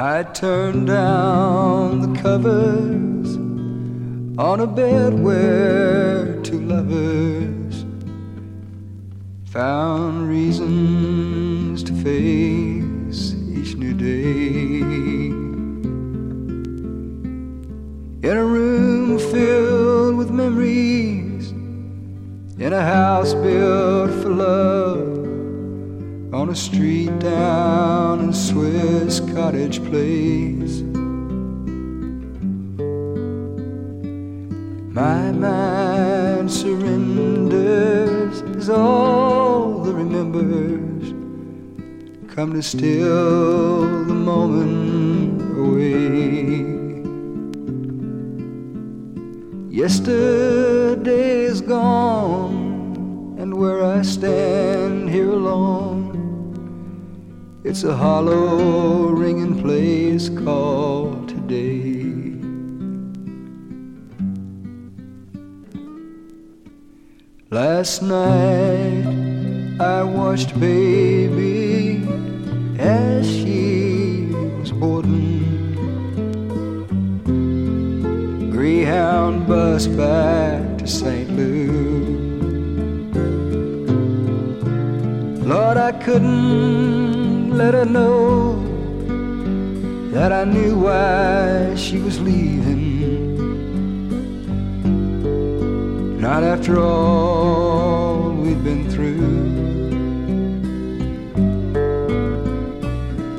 I turned down the covers on a bed where two lovers found reasons to face each new day. In a room filled with memories, in a house built a street down in Swiss Cottage Place. My mind surrenders as all that remembers come to steal the moment away. Yesterday's gone, and where I stand here alone it's a hollow ringing place called today. Last night I watched baby as she was boarding Greyhound bus back to St. Louis. Lord, I couldn't let her know that I knew why she was leaving. Not after all we'd been through.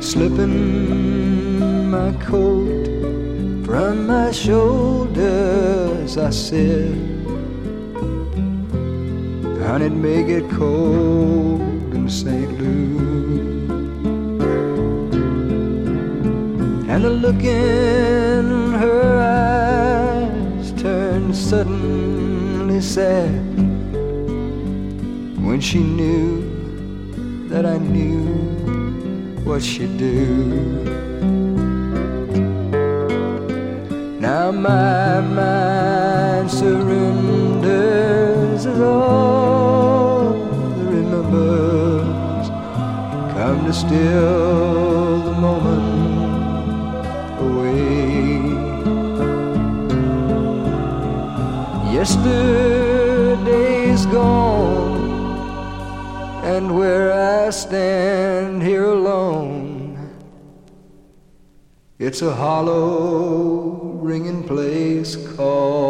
Slipping my coat from my shoulders, I said, Honey, it may get cold and the look in her eyes turned suddenly sad when she knew that I knew what she'd do. Now my mind surrenders as all that remembers come to still the moment Yesterday's gone, and where I stand here alone, it's a hollow ringing place called.